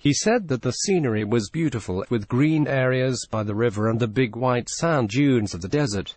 He said that the scenery was beautiful, with green areas by the river and the big white sand dunes of the desert.